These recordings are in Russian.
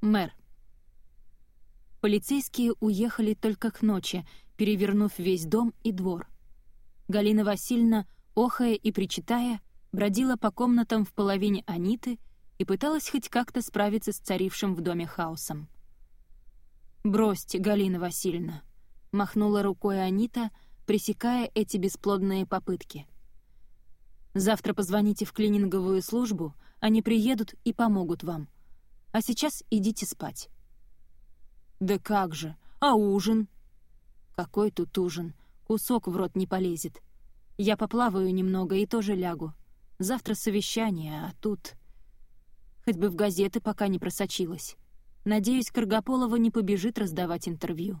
Мэр. Полицейские уехали только к ночи, перевернув весь дом и двор. Галина Васильевна, охая и причитая, бродила по комнатам в половине Аниты и пыталась хоть как-то справиться с царившим в доме хаосом. «Бросьте, Галина Васильевна», — махнула рукой Анита, пресекая эти бесплодные попытки. «Завтра позвоните в клининговую службу, они приедут и помогут вам. А сейчас идите спать». «Да как же! А ужин?» «Какой тут ужин? Кусок в рот не полезет. Я поплаваю немного и тоже лягу. Завтра совещание, а тут...» Хоть бы в газеты пока не просочилась. Надеюсь, Каргополова не побежит раздавать интервью.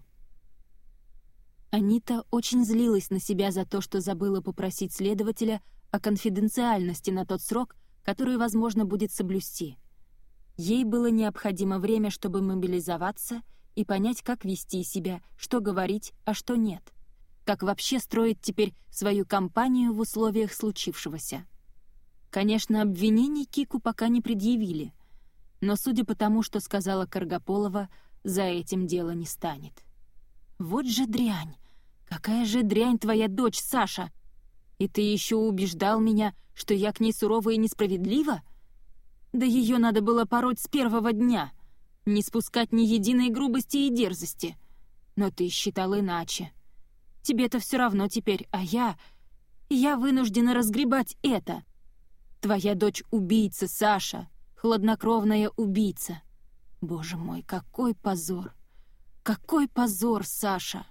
Анита очень злилась на себя за то, что забыла попросить следователя о конфиденциальности на тот срок, который, возможно, будет соблюсти. Ей было необходимо время, чтобы мобилизоваться и понять, как вести себя, что говорить, а что нет. Как вообще строить теперь свою кампанию в условиях случившегося. Конечно, обвинений Кику пока не предъявили, но, судя по тому, что сказала Каргополова, за этим дело не станет. «Вот же дрянь! Какая же дрянь твоя дочь, Саша! И ты еще убеждал меня, что я к ней сурова и несправедлива? Да ее надо было пороть с первого дня, не спускать ни единой грубости и дерзости. Но ты считал иначе. Тебе-то все равно теперь, а я... Я вынуждена разгребать это. Твоя дочь убийца, Саша, хладнокровная убийца. Боже мой, какой позор! Какой позор, Саша!»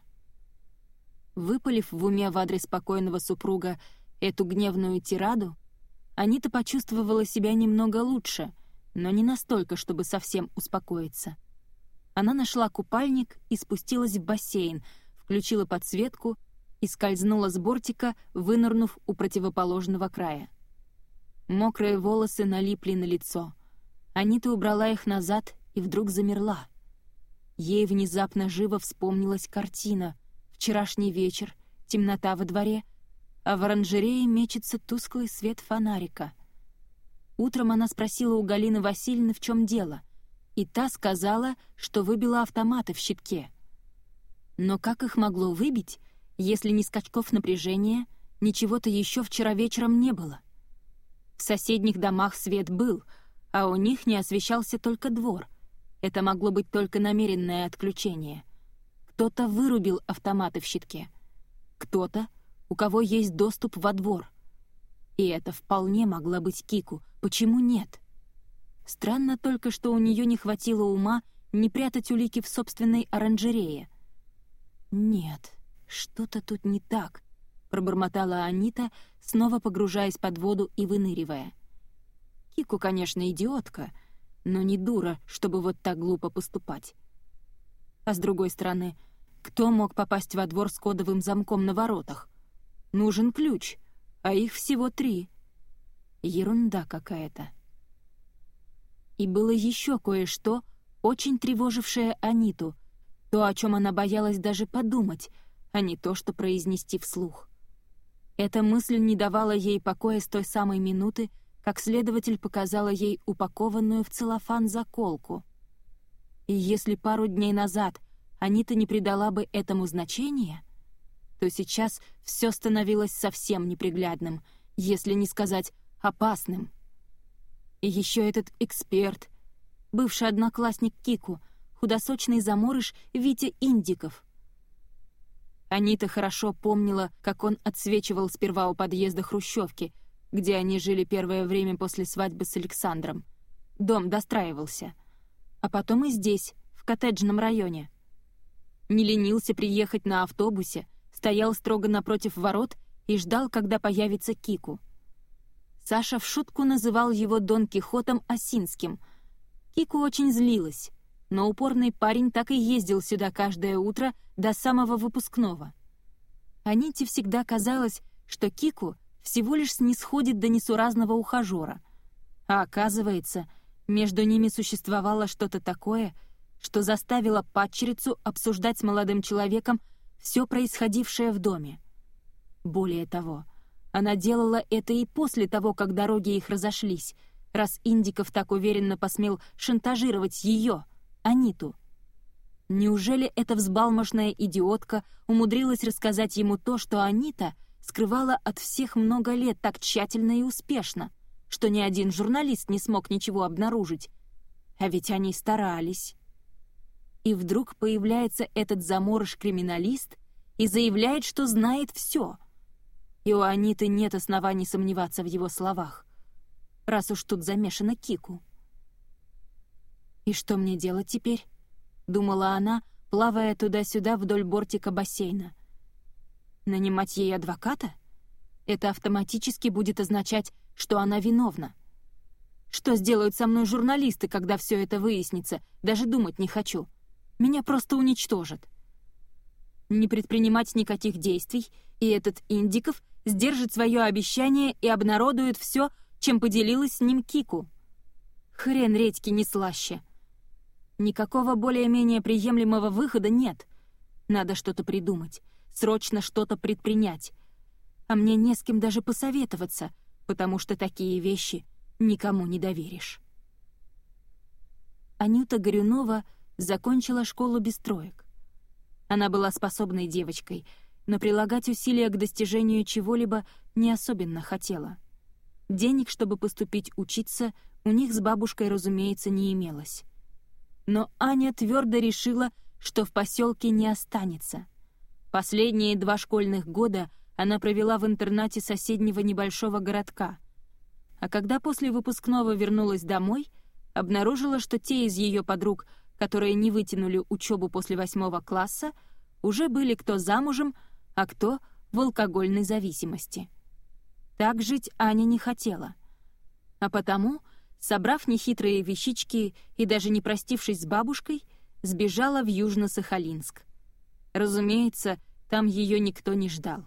Выпалив в уме в адрес покойного супруга эту гневную тираду, Анита почувствовала себя немного лучше, но не настолько, чтобы совсем успокоиться. Она нашла купальник и спустилась в бассейн, включила подсветку и скользнула с бортика, вынырнув у противоположного края. Мокрые волосы налипли на лицо. Анита убрала их назад и вдруг замерла. Ей внезапно живо вспомнилась картина. Вчерашний вечер, темнота во дворе, а в оранжерее мечется тусклый свет фонарика. Утром она спросила у Галины Васильевны, в чем дело, и та сказала, что выбила автоматы в щитке. Но как их могло выбить, если ни скачков напряжения, ничего-то еще вчера вечером не было? — в соседних домах свет был, а у них не освещался только двор. Это могло быть только намеренное отключение. Кто-то вырубил автоматы в щитке. Кто-то, у кого есть доступ во двор. И это вполне могла быть Кику. Почему нет? Странно только, что у нее не хватило ума не прятать улики в собственной оранжерее. Нет, что-то тут не так —— пробормотала Анита, снова погружаясь под воду и выныривая. Кику, конечно, идиотка, но не дура, чтобы вот так глупо поступать. А с другой стороны, кто мог попасть во двор с кодовым замком на воротах? Нужен ключ, а их всего три. Ерунда какая-то. И было еще кое-что, очень тревожившее Аниту, то, о чем она боялась даже подумать, а не то, что произнести вслух. Эта мысль не давала ей покоя с той самой минуты, как следователь показала ей упакованную в целлофан заколку. И если пару дней назад Анита не придала бы этому значения, то сейчас все становилось совсем неприглядным, если не сказать опасным. И еще этот эксперт, бывший одноклассник Кику, худосочный заморыш Витя Индиков — Анита хорошо помнила, как он отсвечивал сперва у подъезда Хрущевки, где они жили первое время после свадьбы с Александром. Дом достраивался. А потом и здесь, в коттеджном районе. Не ленился приехать на автобусе, стоял строго напротив ворот и ждал, когда появится Кику. Саша в шутку называл его Дон Кихотом Осинским. Кику очень злилась но упорный парень так и ездил сюда каждое утро до самого выпускного. Аните всегда казалось, что Кику всего лишь снисходит до несуразного ухажера. А оказывается, между ними существовало что-то такое, что заставило падчерицу обсуждать с молодым человеком все происходившее в доме. Более того, она делала это и после того, как дороги их разошлись, раз Индиков так уверенно посмел шантажировать ее — Аниту. Неужели эта взбалмошная идиотка умудрилась рассказать ему то, что Анита скрывала от всех много лет так тщательно и успешно, что ни один журналист не смог ничего обнаружить? А ведь они старались. И вдруг появляется этот заморыш-криминалист и заявляет, что знает все. И у Аниты нет оснований сомневаться в его словах, раз уж тут замешана Кику. «И что мне делать теперь?» — думала она, плавая туда-сюда вдоль бортика бассейна. «Нанимать ей адвоката? Это автоматически будет означать, что она виновна. Что сделают со мной журналисты, когда все это выяснится? Даже думать не хочу. Меня просто уничтожат. Не предпринимать никаких действий, и этот Индиков сдержит свое обещание и обнародует все, чем поделилась с ним Кику. Хрен редьки не слаще. Никакого более-менее приемлемого выхода нет. Надо что-то придумать, срочно что-то предпринять. А мне не с кем даже посоветоваться, потому что такие вещи никому не доверишь. Анюта Горюнова закончила школу без троек. Она была способной девочкой, но прилагать усилия к достижению чего-либо не особенно хотела. Денег, чтобы поступить учиться, у них с бабушкой, разумеется, не имелось но Аня твердо решила, что в поселке не останется. Последние два школьных года она провела в интернате соседнего небольшого городка, а когда после выпускного вернулась домой, обнаружила, что те из ее подруг, которые не вытянули учебу после восьмого класса, уже были кто замужем, а кто в алкогольной зависимости. Так жить Аня не хотела. А потому собрав нехитрые вещички и даже не простившись с бабушкой, сбежала в Южно-Сахалинск. Разумеется, там ее никто не ждал.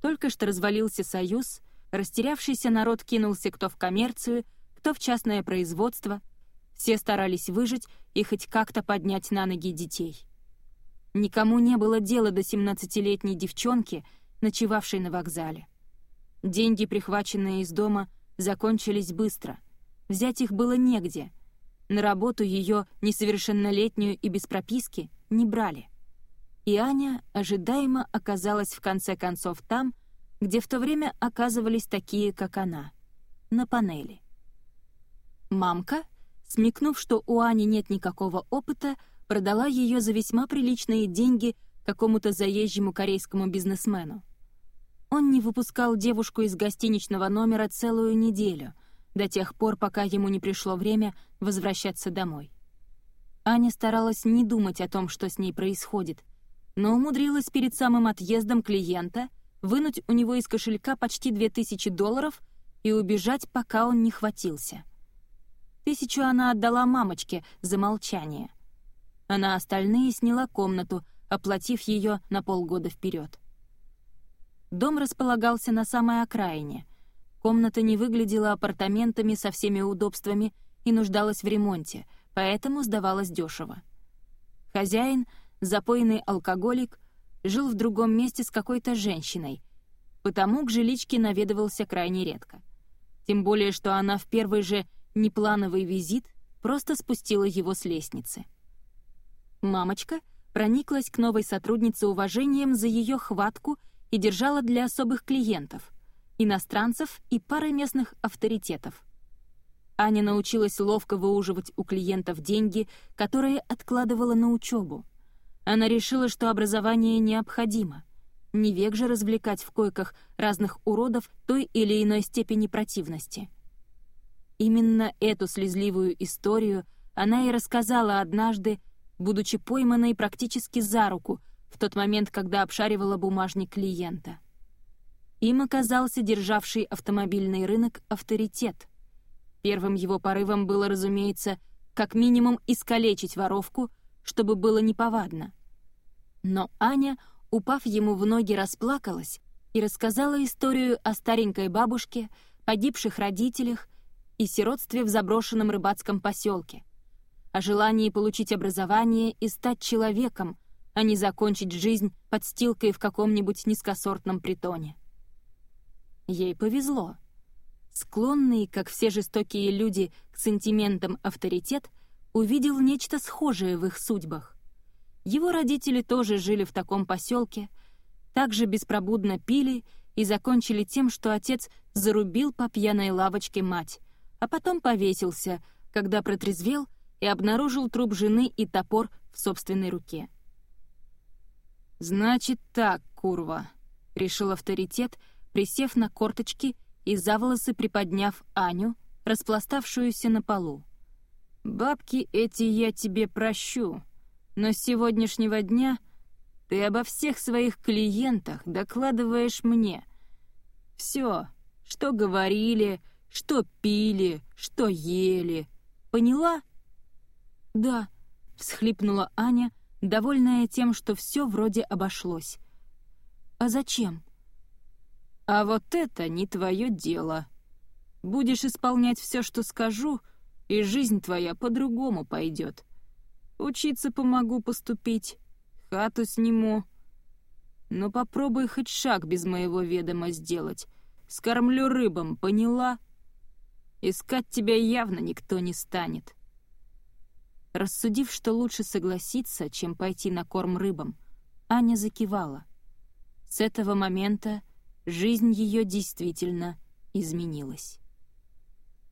Только что развалился союз, растерявшийся народ кинулся кто в коммерцию, кто в частное производство. Все старались выжить и хоть как-то поднять на ноги детей. Никому не было дела до 17-летней девчонки, ночевавшей на вокзале. Деньги, прихваченные из дома, закончились быстро — Взять их было негде. На работу ее, несовершеннолетнюю и без прописки, не брали. И Аня ожидаемо оказалась в конце концов там, где в то время оказывались такие, как она, на панели. Мамка, смекнув, что у Ани нет никакого опыта, продала ее за весьма приличные деньги какому-то заезжему корейскому бизнесмену. Он не выпускал девушку из гостиничного номера целую неделю — до тех пор, пока ему не пришло время возвращаться домой. Аня старалась не думать о том, что с ней происходит, но умудрилась перед самым отъездом клиента вынуть у него из кошелька почти 2000 долларов и убежать, пока он не хватился. Тысячу она отдала мамочке за молчание, а на остальные сняла комнату, оплатив ее на полгода вперед. Дом располагался на самой окраине — Комната не выглядела апартаментами со всеми удобствами и нуждалась в ремонте, поэтому сдавалась дешево. Хозяин, запойный алкоголик, жил в другом месте с какой-то женщиной, потому к жиличке наведывался крайне редко. Тем более, что она в первый же неплановый визит просто спустила его с лестницы. Мамочка прониклась к новой сотруднице уважением за ее хватку и держала для особых клиентов — иностранцев и пары местных авторитетов. Аня научилась ловко выуживать у клиентов деньги, которые откладывала на учебу. Она решила, что образование необходимо. Не век же развлекать в койках разных уродов той или иной степени противности. Именно эту слезливую историю она и рассказала однажды, будучи пойманной практически за руку в тот момент, когда обшаривала бумажник клиента. Им оказался державший автомобильный рынок авторитет. Первым его порывом было, разумеется, как минимум искалечить воровку, чтобы было неповадно. Но Аня, упав ему в ноги, расплакалась и рассказала историю о старенькой бабушке, погибших родителях и сиротстве в заброшенном рыбацком поселке, о желании получить образование и стать человеком, а не закончить жизнь подстилкой в каком-нибудь низкосортном притоне. Ей повезло. Склонный, как все жестокие люди, к сантиментам авторитет увидел нечто схожее в их судьбах. Его родители тоже жили в таком поселке, также беспробудно пили и закончили тем, что отец зарубил по пьяной лавочке мать, а потом повесился, когда протрезвел и обнаружил труп жены и топор в собственной руке. «Значит так, курва», — решил авторитет, присев на корточки и за волосы приподняв Аню, распластавшуюся на полу. «Бабки эти я тебе прощу, но с сегодняшнего дня ты обо всех своих клиентах докладываешь мне. Все, что говорили, что пили, что ели. Поняла?» «Да», — всхлипнула Аня, довольная тем, что все вроде обошлось. «А зачем?» «А вот это не твое дело. Будешь исполнять все, что скажу, и жизнь твоя по-другому пойдет. Учиться помогу поступить, хату сниму. Но попробуй хоть шаг без моего ведома сделать. Скормлю рыбам, поняла? Искать тебя явно никто не станет». Рассудив, что лучше согласиться, чем пойти на корм рыбам, Аня закивала. С этого момента жизнь ее действительно изменилась.